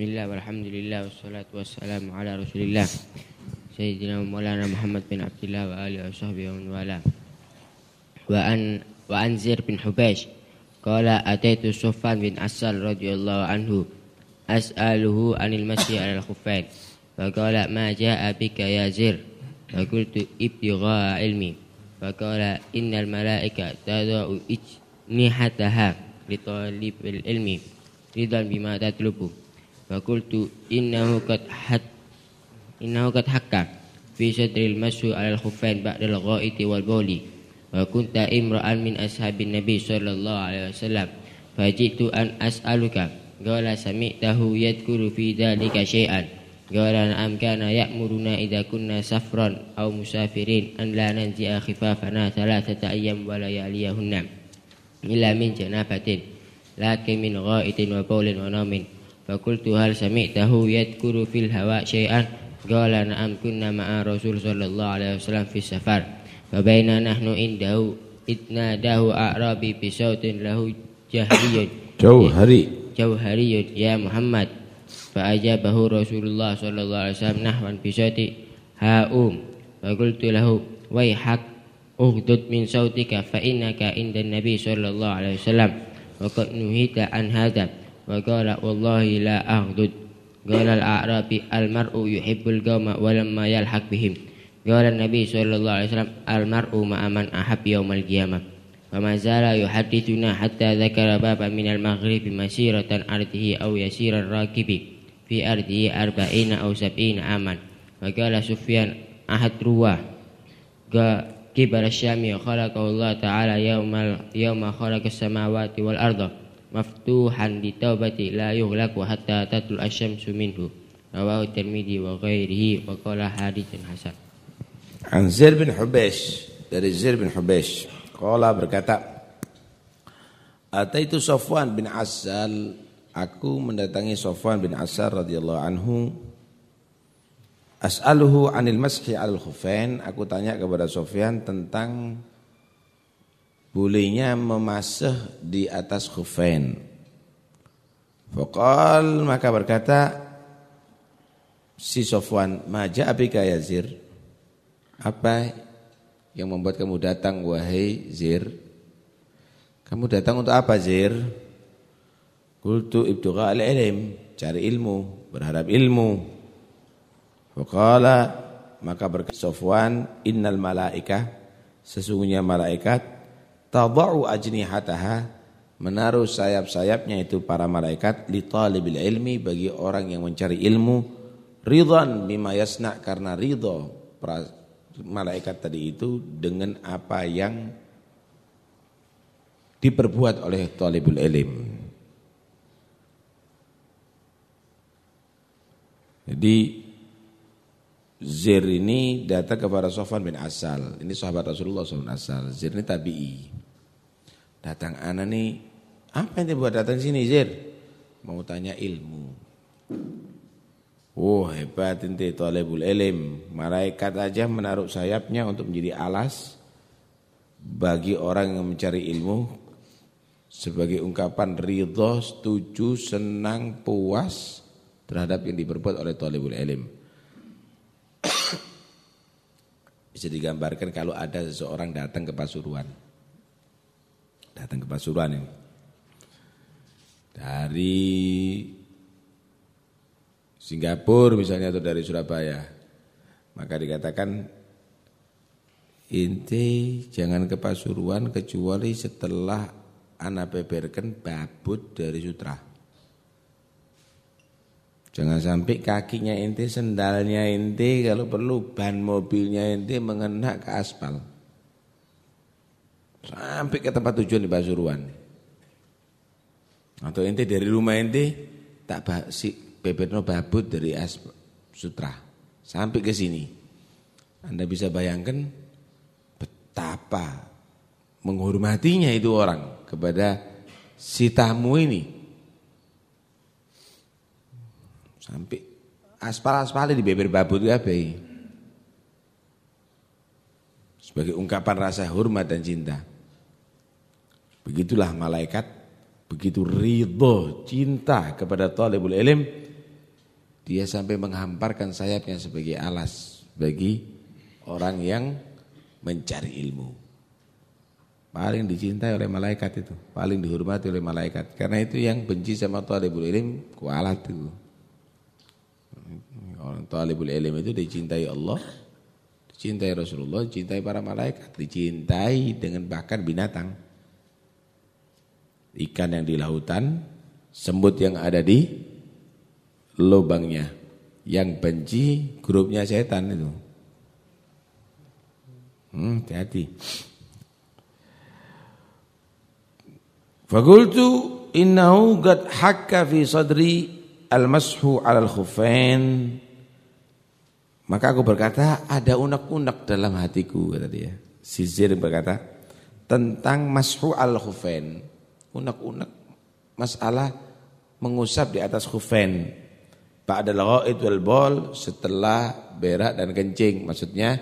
Bismillah walhamdulillah wassalatu wassalamu ala rasulillah. Sayyidina Maulana Muhammad bin Abdullah wa alihi wa sahbihi wa man wala. Wa an wa an Zir bin Hubaysh Qala ataitu Sufan bin Asal radhiyallahu anhu As'aluhu anil masih ala al-khuffain Faqala ma ja'a bika ya Zir Fakultu ibtigha ilmi. Faqala innal malaika tada'u ijnihataha li talibil ilmi ridan bima tatlubu Fakultu innahu qad had innahu qad hakka fi sadril masu al khuffain ba'dal ghaiti wal bawli wa kunta imra'an min ashabin nabi sallallahu alaihi wasallam fajitu an as'aluka qala sami'tahu yadhkuru fi dhalika syai'an qala am kana ya'muruna idza kunna safran aw musafirin an la nanzi'a khifafana thalathata ayyam wa layaliyahunna illa min janabatin lakin min ghaitin wa bawlin wa nawmin Fakultu hal sami'tahu yadkuru fil hawa syai'an. Qala na'am kunna ma'a Rasul sallallahu alaihi wasallam fi safar. Fabaina nahnu indahu itna dahu a'rabi pisautin lahu jahriyun. Jauhari Jauhariyun ya Muhammad. Fa'ajabahu Rasulullah sallallahu alaihi wasallam nahwan bisauti ha'um Fakultu lahu waihak uhdud min sautika fa innaka inda nabi sallallahu alaihi wasallam. Wa qad nuhita an hadab وقال والله لا أغدد قال الأعرابي المرء يحب القوم ولما يلحق بهم. قال النبي صلى الله عليه وسلم المرء مع من أحب يوم القيامة. وما زال يحدثنا حتى ذكر بابا من المغرب مسيرة أرضه أو يسير الراكب في أرضه أربعين أو سبعين عاما. وقال سفيان أحد رواه. قبل الشام خلقه الله تعالى يوم يوم خلق السماوات والأرض. Maftuhan di taubati la yughlaqu hatta tatul asyamsu minhu. Rawahu tirmidzi wa ghairihi wa qala haditsun hasan. An Zaid bin Hubaysh dari Zaid bin Hubaysh qala berkata Ataitu Safwan bin Asal. Aku mendatangi Safwan bin Asal radhiyallahu anhu. As'aluhu anil mashi al khufain. Aku tanya kepada Sofyan tentang bolehnya memasah di atas khufain. Faqal maka berkata si Sofwan, "Maja abika ya Zir?" Apa yang membuat kamu datang wahai Zir? Kamu datang untuk apa Zir? Qultu ibtigha al-ilm, cari ilmu, berharap ilmu. Faqala maka berkata Sofwan, "Innal malaika sesungguhnya malaikat tadau ajnihataha menaruh sayap-sayapnya itu para malaikat li talibil ilmi bagi orang yang mencari ilmu ridhan bima yasna karena ridho malaikat tadi itu dengan apa yang diperbuat oleh talibul ilm. Jadi Zir ini datang kepada Sofan bin Asal. Ini sahabat Rasulullah SAW. Asal. Zir ini tabi'i. Datang anak nih, apa yang buat datang sini Zir? Mau tanya ilmu. Oh hebat inti talibul ilim. Malaikat aja menaruh sayapnya untuk menjadi alas bagi orang yang mencari ilmu sebagai ungkapan ridho, setuju, senang, puas terhadap yang diperbuat oleh talibul ilim. Bisa digambarkan kalau ada seseorang datang ke Pasuruan. Datang ke Pasuruan ini. Dari Singapura misalnya atau dari Surabaya. Maka dikatakan inti jangan ke Pasuruan kecuali setelah anak beberkan babut dari Sutra. Jangan sampai kakinya inti, sendalnya inti, kalau perlu ban mobilnya inti mengena ke aspal. Sampai ke tempat tujuan di Pasuruan. Atau inti dari rumah inti tak si beberno babut dari as sutra sampai ke sini. Anda bisa bayangkan betapa menghormatinya itu orang kepada si tamu ini. Sampai aspal-aspal di beber babu itu apa Sebagai ungkapan rasa hormat dan cinta. Begitulah malaikat begitu ridho cinta kepada talibul ilm dia sampai menghamparkan sayapnya sebagai alas bagi orang yang mencari ilmu. Paling dicintai oleh malaikat itu, paling dihormati oleh malaikat. Karena itu yang benci sama talibul ilm kualat itu. Orang talibul ilm itu dicintai Allah, dicintai Rasulullah, dicintai para malaikat, dicintai dengan bahkan binatang. Ikan yang di lautan, semut yang ada di lubangnya. Yang benci grupnya setan itu. Hmm, hati-hati. Fakultu innahu qad hakka fi sadri al-mashu al-khuffain. Maka aku berkata, ada unek-unek dalam hatiku kata dia. Sizir berkata tentang mashu al-khuffain. Unek-unek masalah mengusap di atas khufain. Ba'dal ghaid wal bol setelah berak dan kencing. Maksudnya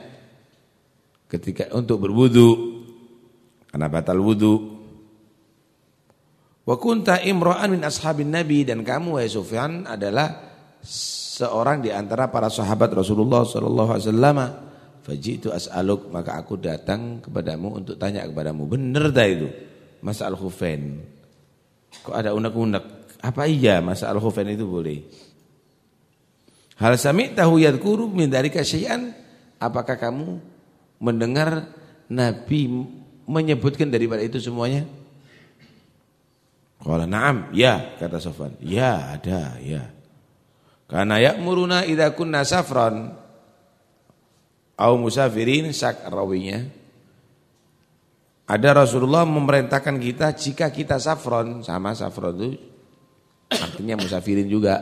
ketika untuk berwudu karena batal wudu. Wa kunta imra'an min ashabin nabi dan kamu wahai Sufyan adalah seorang di antara para sahabat Rasulullah sallallahu alaihi wasallam. Fajitu as'aluk maka aku datang kepadamu untuk tanya kepadamu benar dah itu masal khufain. Kok ada unek-unek? Apa iya masa al-khufain itu boleh? Hal sami tahu yadkuru min dari syai'an? Apakah kamu mendengar Nabi menyebutkan daripada itu semuanya? Qala na'am, ya kata Sofwan. Ya, ada, ya. Karena ya'muruna idza kunna safran au musafirin sak rawinya. Ada Rasulullah memerintahkan kita jika kita safron, sama safron itu artinya musafirin juga.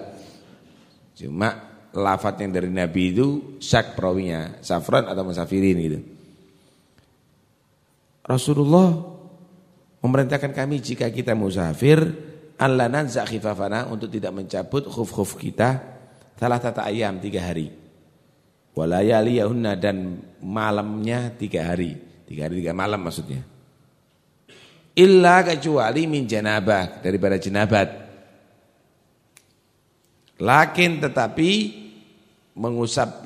Cuma lafat yang dari Nabi itu syak perawinya, safran atau musafirin gitu. Rasulullah memerintahkan kami jika kita musafir Allah nanza khifafana untuk tidak mencabut khuf-khuf kita salah tata ayam tiga hari. Walayaliyahunna dan malamnya tiga hari. Tiga hari tiga malam maksudnya. Illa kecuali min janabah daripada jenabat. Lakin tetapi mengusap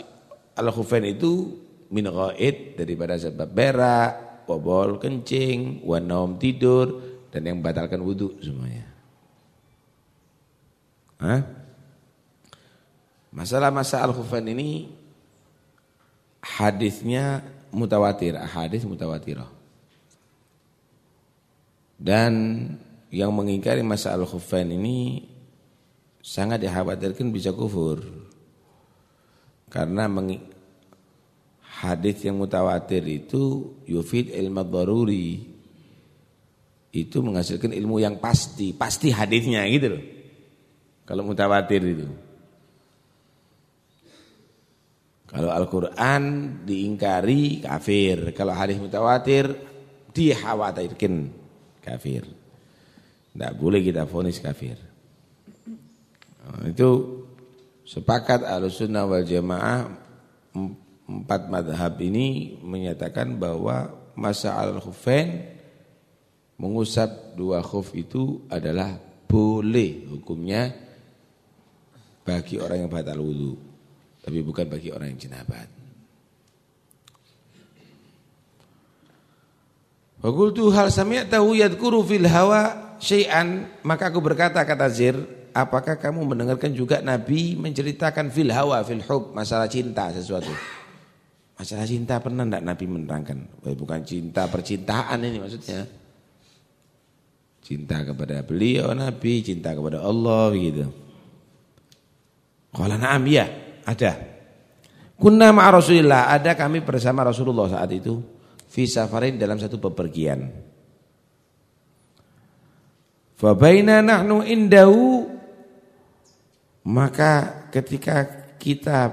al-khufain itu min ghaid daripada sebab berak, bobol kencing, wanaum tidur dan yang membatalkan wudu semuanya. Hah? Masalah masa al-khufain ini hadisnya mutawatir, hadis mutawatirah. Dan yang mengingkari masa al-khufain ini sangat dikhawatirkan bisa kufur. Karena hadis yang mutawatir itu yufid ilmu daruri. Itu menghasilkan ilmu yang pasti, pasti hadisnya gitu loh. Kalau mutawatir itu. Kalau Al-Qur'an diingkari kafir, kalau hadis mutawatir dikhawatirkan kafir. Tidak boleh kita fonis kafir. Nah, itu Sepakat Ahlussunnah wal Jamaah empat madhab ini menyatakan bahwa masa al-khufain mengusap dua khuf itu adalah boleh hukumnya bagi orang yang batal wudu, tapi bukan bagi orang yang jenabat. Fakultu hal sami'tahu yadkuru fil hawa syai'an maka aku berkata kata Zir apakah kamu mendengarkan juga Nabi menceritakan fil hawa fil hub masalah cinta sesuatu? Masalah cinta pernah enggak Nabi menerangkan? Bukan cinta percintaan ini maksudnya. Cinta kepada beliau Nabi, cinta kepada Allah begitu. Qala na'am ya, ada. Kunna ma'a Rasulillah, ada kami bersama Rasulullah saat itu fi safarin dalam satu bepergian. Fa baina nahnu indahu maka ketika kita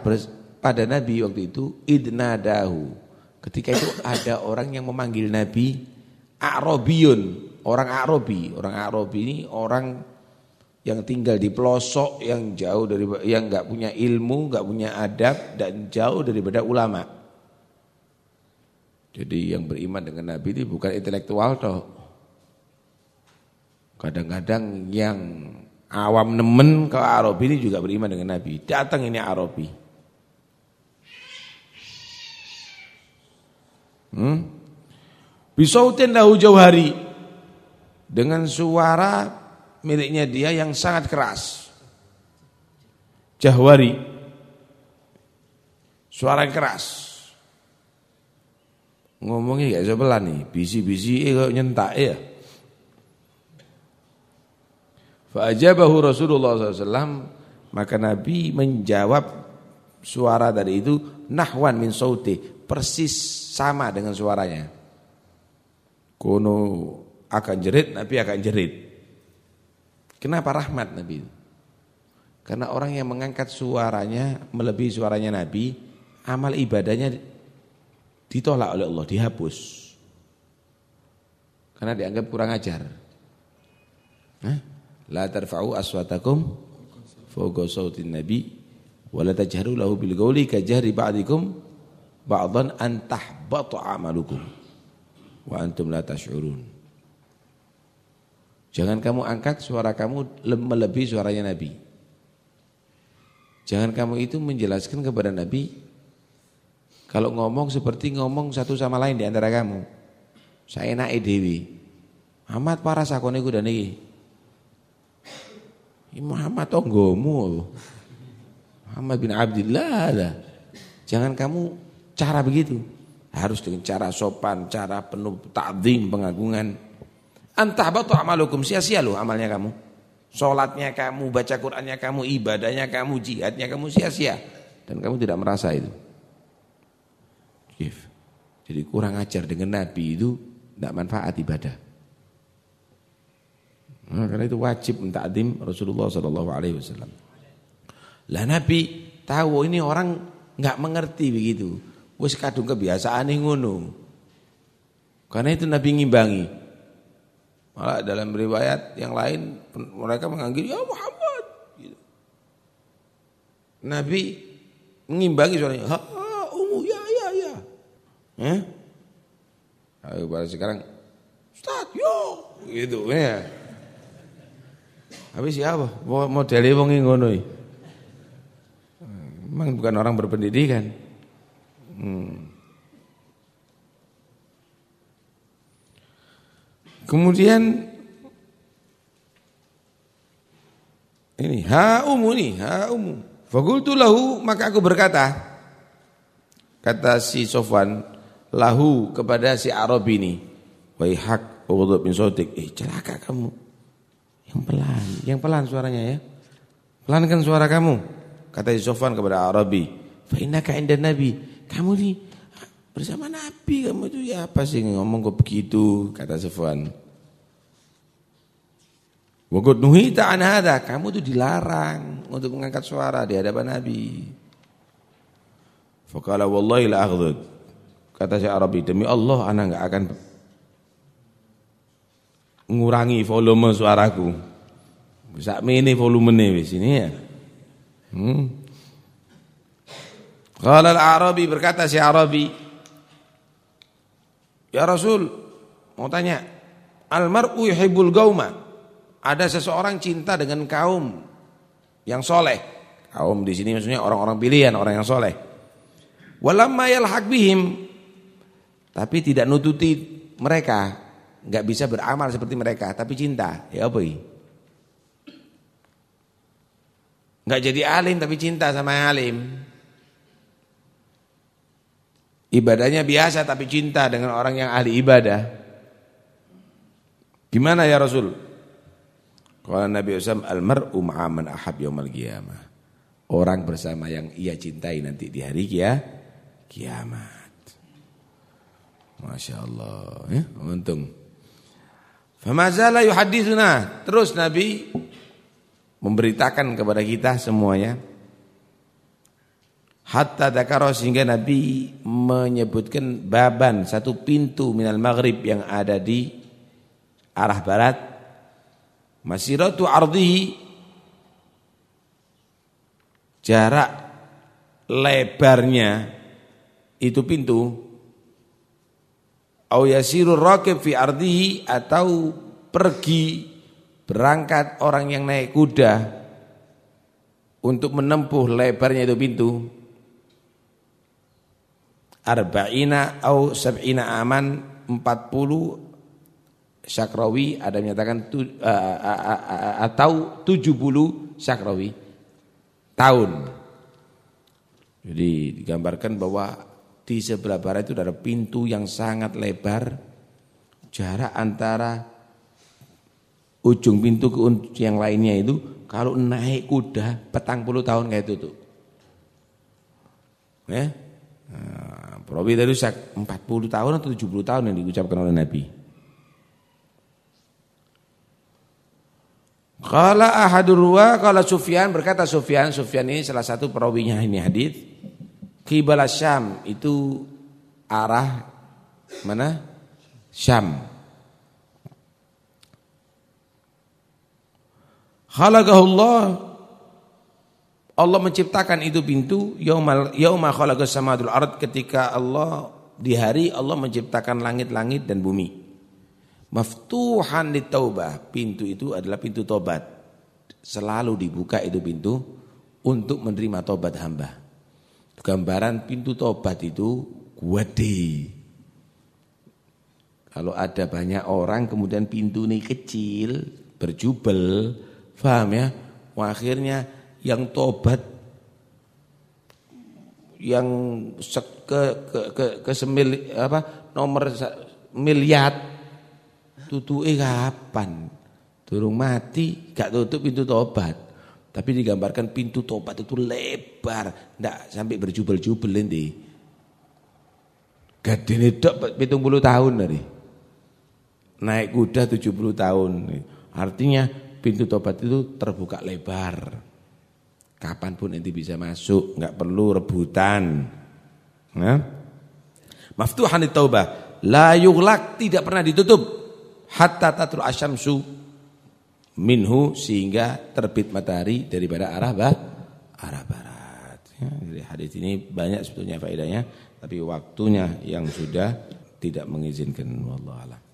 pada Nabi waktu itu idnadahu. Ketika itu ada orang yang memanggil Nabi A'rabiyun, orang Arabi. Orang Arabi ini orang yang tinggal di pelosok yang jauh dari yang enggak punya ilmu, enggak punya adab dan jauh daripada ulama. Jadi yang beriman dengan Nabi ini bukan intelektual toh. Kadang-kadang yang Awam nemen ke Arabi ini juga beriman dengan Nabi. Datang ini Arabi. Hmm? Bisautin lahu jauhari. Dengan suara miliknya dia yang sangat keras. Jahwari. Suara yang keras. Ngomongnya gak sebelah nih, bisi-bisi eh kok nyentak ya. Fa'ajabahu Rasulullah SAW maka Nabi menjawab suara dari itu nahwan min sauti persis sama dengan suaranya. Kono akan jerit, Nabi akan jerit. Kenapa rahmat Nabi? Karena orang yang mengangkat suaranya melebihi suaranya Nabi, amal ibadahnya ditolak oleh Allah, dihapus. Karena dianggap kurang ajar. La tarfa'u aswatakum fawqa sautin nabi wa la tajharu lahu bil qawli ka jahri ba'dikum ba'dhan an tahbata amalukum wa antum la tash'urun. Jangan kamu angkat suara kamu melebihi suaranya Nabi. Jangan kamu itu menjelaskan kepada Nabi kalau ngomong seperti ngomong satu sama lain di antara kamu. Saya naik dewi. Amat para sakone dan iki. Muhammad tonggomu. Muhammad bin Abdullah ada. Jangan kamu cara begitu. Harus dengan cara sopan, cara penuh ta'zim, pengagungan. Antah batu amalukum, sia-sia loh amalnya kamu. Sholatnya kamu, baca Qur'annya kamu, ibadahnya kamu, jihadnya kamu sia-sia. Dan kamu tidak merasa itu. Jadi kurang ajar dengan Nabi itu tidak manfaat ibadah. Nah, karena itu wajib mentakdim Rasulullah Sallallahu Alaihi Wasallam. Lah Nabi tahu ini orang nggak mengerti begitu. Wes kadung kebiasaan ngono. Karena itu Nabi ngimbangi. Malah dalam riwayat yang lain mereka menganggil ya Muhammad. Gitu. Nabi mengimbangi suaranya. Ha, ha umu ya ya ya. Eh? Ayo pada sekarang Ustaz yo gitu ya. Habis siapa? Modelnya wong ngono Memang bukan orang berpendidikan. Hmm. Kemudian ini ha umu nih, ha umu. Fakultu lahu maka aku berkata kata si Sofwan lahu kepada si Arab ini, wahai hak bin sautik, eh celaka kamu. Yang pelan, yang pelan suaranya ya. Pelankan suara kamu. Kata Sofwan kepada Arabi, "Fa innaka inda Nabi." Kamu nih bersama Nabi kamu itu ya apa sih ngomong kok begitu kata Sofwan. Wa nuhita an hadha, kamu itu dilarang untuk mengangkat suara di hadapan Nabi. Faqala wallahi la aghdud. Kata si Arabi, demi Allah anak enggak akan ngurangi volume suaraku. Sak mene volumene wis ini ya. Hmm. Qala al-Arabi berkata si Arabi, "Ya Rasul, mau tanya, al-mar'u yuhibbul gauma?" Ada seseorang cinta dengan kaum yang soleh. Kaum di sini maksudnya orang-orang pilihan, orang yang soleh. Walamma yalhaq bihim tapi tidak nututi mereka nggak bisa beramal seperti mereka, tapi cinta. Ya apa ini? Nggak jadi alim tapi cinta sama alim. Ibadahnya biasa tapi cinta dengan orang yang ahli ibadah. Gimana ya Rasul? Kalau Nabi Usam al-mar'u ma'aman ahab yaumal qiyamah. Orang bersama yang ia cintai nanti di hari kia, kiamat. Masya Allah. Ya, untung. Famazala yuhadithuna. Terus Nabi memberitakan kepada kita semuanya. Hatta dakaro sehingga Nabi menyebutkan baban satu pintu minal maghrib yang ada di arah barat. Masiratu ardihi jarak lebarnya itu pintu au yasirur raqib fi ardihi atau pergi berangkat orang yang naik kuda untuk menempuh lebarnya itu pintu arba'ina au sab'ina aman 40 syakrawi ada menyatakan tu, uh, uh, uh, atau 70 syakrawi tahun jadi digambarkan bahwa di sebelah barat itu ada pintu yang sangat lebar jarak antara ujung pintu ke yang lainnya itu kalau naik kuda petang puluh tahun kayak itu tuh. Ya. Nah, Perawi tadi 40 tahun atau 70 tahun yang diucapkan oleh Nabi. Kala ahadurwa kala Sufyan berkata Sufyan Sufyan ini salah satu perawinya ini hadis. Qibala Syam itu arah mana? Syam. Khalaqahullah Allah menciptakan itu pintu yaumal yauma khalaqas samadul ard ketika Allah di hari Allah menciptakan langit-langit dan bumi. Maftuhan taubah pintu itu adalah pintu tobat. Selalu dibuka itu pintu untuk menerima tobat hamba. Gambaran pintu tobat itu gede. Kalau ada banyak orang kemudian pintu ini kecil, berjubel, Faham ya? Akhirnya yang tobat yang ke ke ke, ke semil apa nomor miliar tutuke kapan? Durung mati, gak tutup pintu tobat. Tapi digambarkan pintu tobat itu lebar, ndak sampai berjubel-jubel nanti. Gadine tok 70 tahun dari. Naik kuda 70 tahun. Artinya pintu tobat itu terbuka lebar. Kapan pun nanti bisa masuk, nggak perlu rebutan. Nah, maftuhan taubah, la yughlaq tidak pernah ditutup hatta tatul asyamsu minhu sehingga terbit matahari daripada arah bah, arah barat. Ya, jadi hadis ini banyak sebetulnya faedahnya, tapi waktunya yang sudah tidak mengizinkan wallahu alam.